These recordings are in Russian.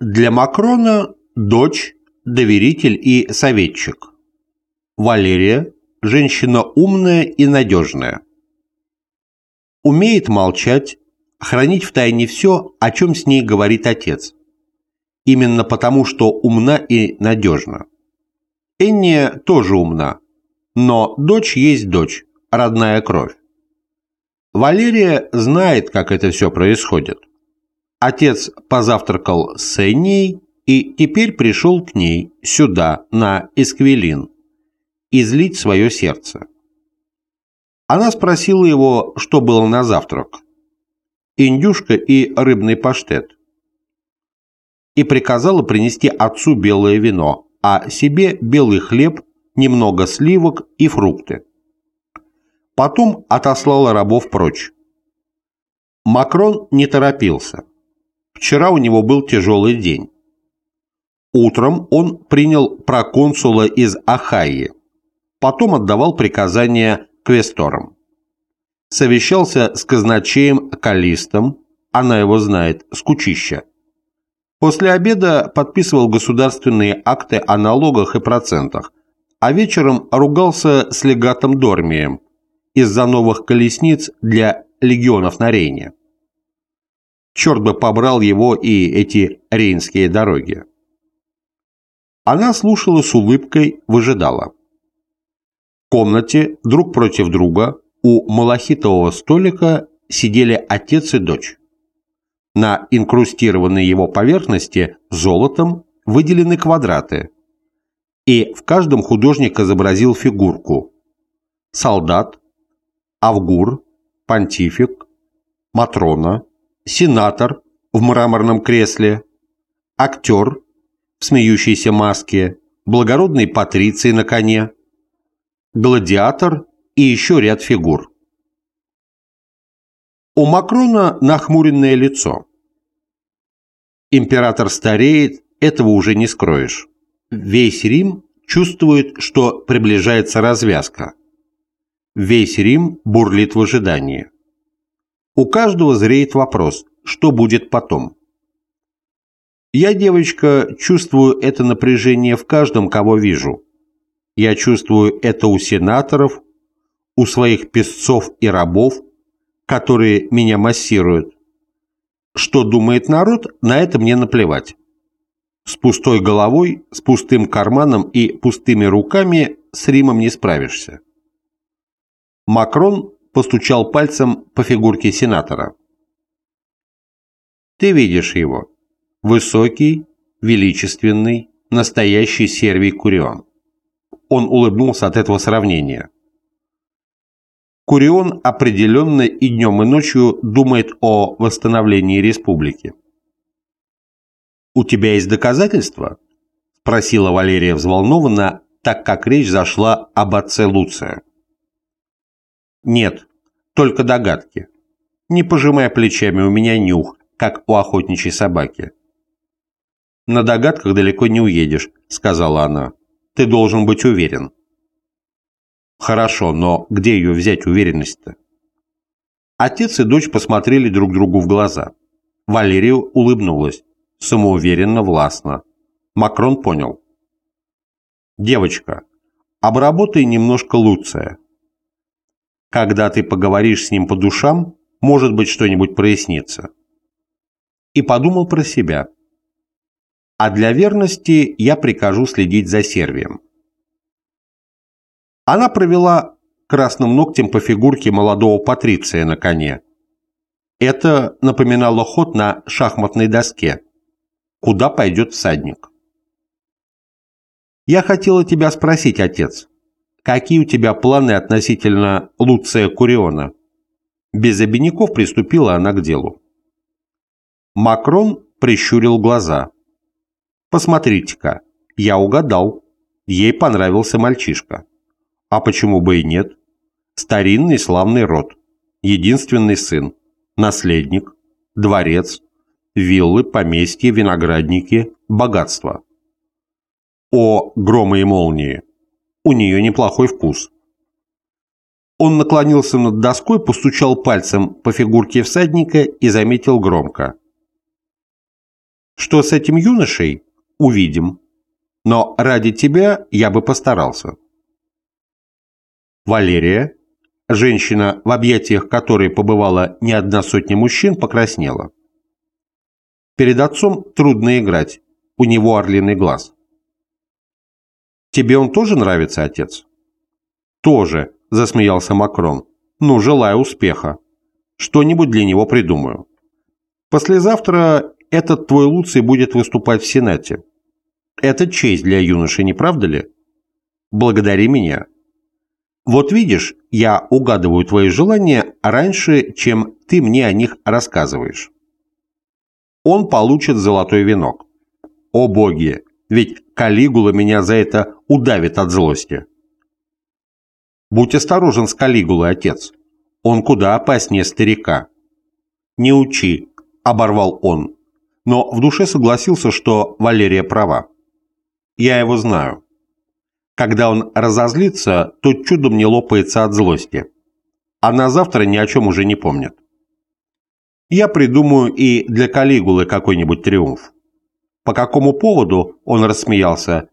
Для Макрона дочь, доверитель и советчик. Валерия – женщина умная и надежная. Умеет молчать, хранить в тайне все, о чем с ней говорит отец. Именно потому, что умна и надежна. Энния тоже умна, но дочь есть дочь, родная кровь. Валерия знает, как это все происходит. Отец позавтракал с Эннией и теперь пришел к ней, сюда, на Эсквилин, излить свое сердце. Она спросила его, что было на завтрак. Индюшка и рыбный паштет. И приказала принести отцу белое вино, а себе белый хлеб, немного сливок и фрукты. Потом отослала рабов прочь. Макрон не торопился. Вчера у него был тяжелый день. Утром он принял проконсула из Ахайи, потом отдавал приказания квесторам. Совещался с казначеем Калистом, она его знает, скучища. После обеда подписывал государственные акты о налогах и процентах, а вечером ругался с легатом Дормием из-за новых колесниц для легионов на Рейне. Черт бы побрал его и эти рейнские дороги. Она слушала с улыбкой, выжидала. В комнате друг против друга у малахитового столика сидели отец и дочь. На инкрустированной его поверхности золотом выделены квадраты, и в каждом художник изобразил фигурку. Солдат, Авгур, Понтифик, Матрона, сенатор в мраморном кресле, актер в смеющейся маске, благородный патриций на коне, гладиатор и еще ряд фигур. У Макрона нахмуренное лицо. Император стареет, этого уже не скроешь. Весь Рим чувствует, что приближается развязка. Весь Рим бурлит в ожидании. У каждого зреет вопрос, что будет потом. Я, девочка, чувствую это напряжение в каждом, кого вижу. Я чувствую это у сенаторов, у своих песцов и рабов, которые меня массируют. Что думает народ, на это мне наплевать. С пустой головой, с пустым карманом и пустыми руками с Римом не справишься. Макрон постучал пальцем по фигурке сенатора. «Ты видишь его. Высокий, величественный, настоящий Сервий Курион». Он улыбнулся от этого сравнения. Курион определенно и днем, и ночью думает о восстановлении республики. «У тебя есть доказательства?» – спросила Валерия взволнованно, так как речь зашла об отце Луция. Нет, только догадки. Не пожимая плечами, у меня нюх, как у охотничьей собаки. На догадках далеко не уедешь, сказала она. Ты должен быть уверен. Хорошо, но где ее взять уверенность-то? Отец и дочь посмотрели друг другу в глаза. Валерия улыбнулась, самоуверенно, властно. Макрон понял. «Девочка, обработай немножко Луция. Когда ты поговоришь с ним по душам, может быть, что-нибудь прояснится. И подумал про себя. А для верности я прикажу следить за Сервием. Она провела красным ногтем по фигурке молодого патриция на коне. Это напоминало ход на шахматной доске. Куда пойдет всадник? «Я хотела тебя спросить, отец», Какие у тебя планы относительно Луция Куриона? Без обиняков приступила она к делу. Макрон прищурил глаза. Посмотрите-ка, я угадал. Ей понравился мальчишка. А почему бы и нет? Старинный славный род. Единственный сын. Наследник. Дворец. Виллы, поместья, виноградники, богатство. О, громы и молнии! У нее неплохой вкус. Он наклонился над доской, постучал пальцем по фигурке всадника и заметил громко. Что с этим юношей, увидим. Но ради тебя я бы постарался. Валерия, женщина, в объятиях которой побывала не одна сотня мужчин, покраснела. Перед отцом трудно играть, у него орлиный глаз. «Тебе он тоже нравится, отец?» «Тоже», – засмеялся Макрон. «Ну, желаю успеха. Что-нибудь для него придумаю. Послезавтра этот твой Луций будет выступать в Сенате. Это честь для юноши, не правда ли? Благодари меня. Вот видишь, я угадываю твои желания раньше, чем ты мне о них рассказываешь. Он получит золотой венок. О боги, ведь Калигула меня за это удавит от злости. Будь осторожен с Калигулой, отец. Он куда опаснее старика. Не учи, оборвал он, но в душе согласился, что Валерия права. Я его знаю. Когда он разозлится, то чудом не лопается от злости. А на завтра ни о чем уже не помнит. Я придумаю и для Калигулы какой-нибудь триумф. По какому поводу он рассмеялся,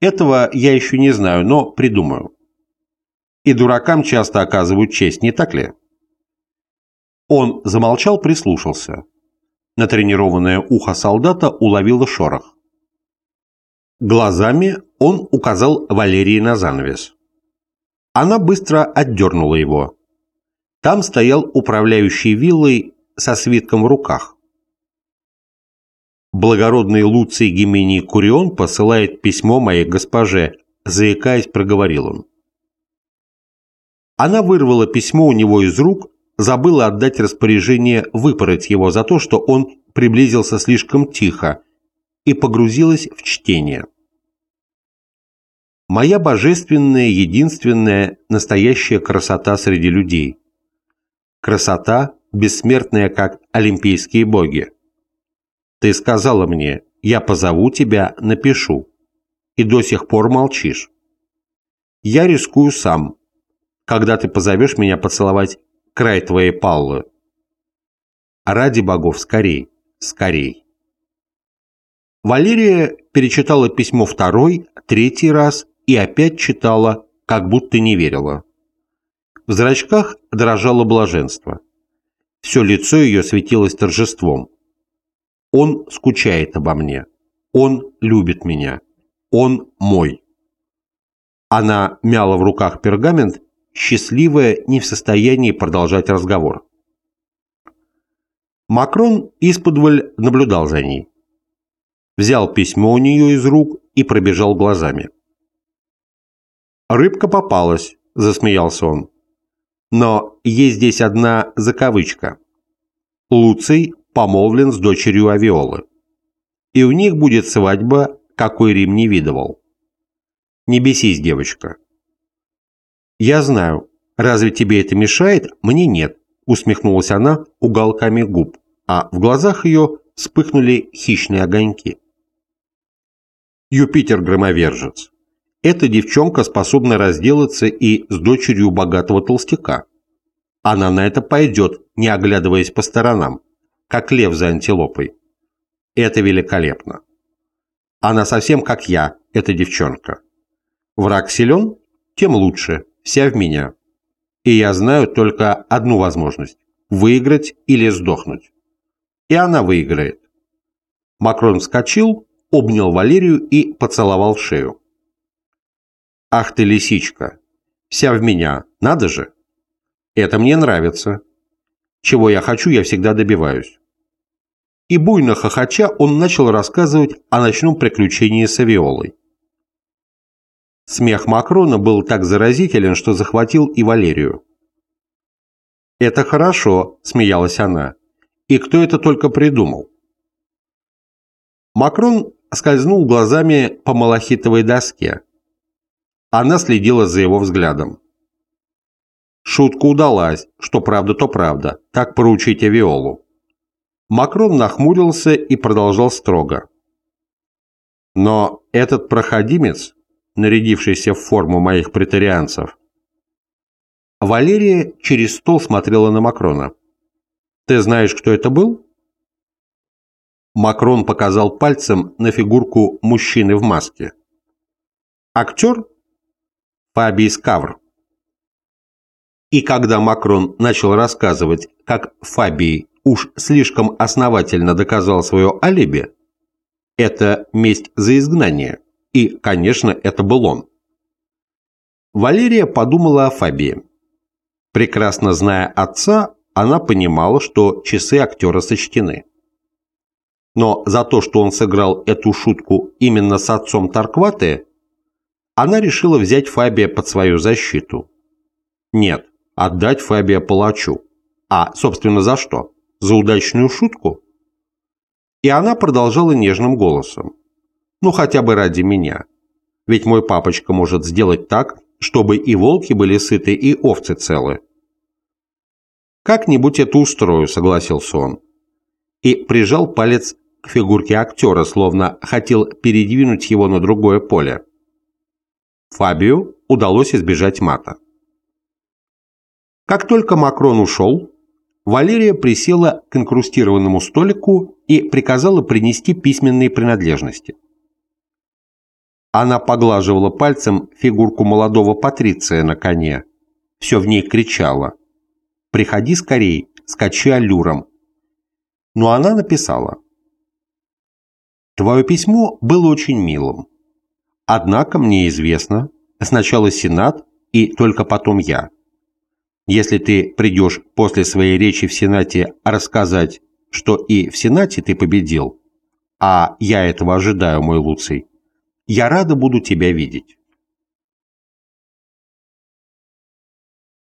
этого я еще не знаю, но придумаю. И дуракам часто оказывают честь, не так ли? Он замолчал, прислушался. Натренированное ухо солдата уловило шорох. Глазами он указал Валерии на занавес. Она быстро отдернула его. Там стоял управляющий виллой со свитком в руках. Благородный Луций Гимений Курион посылает письмо моей госпоже, заикаясь, проговорил он. Она вырвала письмо у него из рук, забыла отдать распоряжение выпороть его за то, что он приблизился слишком тихо, и погрузилась в чтение. Моя божественная, единственная, настоящая красота среди людей. Красота, бессмертная, как олимпийские боги. Ты сказала мне, я позову тебя, напишу. И до сих пор молчишь. Я рискую сам, когда ты позовешь меня поцеловать край твоей паллы. Ради богов, скорей, скорей. Валерия перечитала письмо второй, третий раз и опять читала, как будто не верила. В зрачках дрожало блаженство. Все лицо ее светилось торжеством. Он скучает обо мне. Он любит меня. Он мой. Она мяла в руках пергамент, счастливая, не в состоянии продолжать разговор. Макрон исподволь наблюдал за ней. Взял письмо у нее из рук и пробежал глазами. «Рыбка попалась», – засмеялся он. «Но есть здесь одна закавычка. Луций помолвлен с дочерью Авиолы. И у них будет свадьба, какой Рим не видывал. Не бесись, девочка. Я знаю. Разве тебе это мешает? Мне нет, усмехнулась она уголками губ, а в глазах ее вспыхнули хищные огоньки. Юпитер-громовержец. Эта девчонка способна разделаться и с дочерью богатого толстяка. Она на это пойдет, не оглядываясь по сторонам как лев за антилопой. Это великолепно. Она совсем как я, эта девчонка. Враг силен, тем лучше, вся в меня. И я знаю только одну возможность – выиграть или сдохнуть. И она выиграет. Макрон вскочил, обнял Валерию и поцеловал шею. «Ах ты, лисичка! Вся в меня, надо же! Это мне нравится. Чего я хочу, я всегда добиваюсь. И буйно хохоча он начал рассказывать о ночном приключении с авиолой. Смех Макрона был так заразителен, что захватил и Валерию. «Это хорошо», – смеялась она. «И кто это только придумал?» Макрон скользнул глазами по малахитовой доске. Она следила за его взглядом. Шутка удалась, что правда, то правда. Так поручить Авиолу. Макрон нахмурился и продолжал строго. Но этот проходимец, нарядившийся в форму моих претарианцев, Валерия через стол смотрела на Макрона. «Ты знаешь, кто это был?» Макрон показал пальцем на фигурку мужчины в маске. Актер? Фабий Скавр. И когда Макрон начал рассказывать, как Фабий уж слишком основательно доказал свое алиби, это месть за изгнание, и, конечно, это был он. Валерия подумала о Фабии. Прекрасно зная отца, она понимала, что часы актера сочтены. Но за то, что он сыграл эту шутку именно с отцом Таркваты, она решила взять Фабия под свою защиту. Нет, отдать Фабия палачу. А, собственно, за что? За удачную шутку? И она продолжала нежным голосом. Ну, хотя бы ради меня. Ведь мой папочка может сделать так, чтобы и волки были сыты, и овцы целы. «Как-нибудь это устрою», — согласился он. И прижал палец к фигурке актера, словно хотел передвинуть его на другое поле. Фабию удалось избежать мата. Как только Макрон ушел, Валерия присела к инкрустированному столику и приказала принести письменные принадлежности. Она поглаживала пальцем фигурку молодого патриция на коне. Все в ней кричало. «Приходи скорей, скачи аллюром». Но она написала. «Твое письмо было очень милым. Однако мне известно, сначала Сенат и только потом я. Если ты придешь после своей речи в Сенате рассказать, что и в Сенате ты победил, а я этого ожидаю, мой Луций, я рада буду тебя видеть.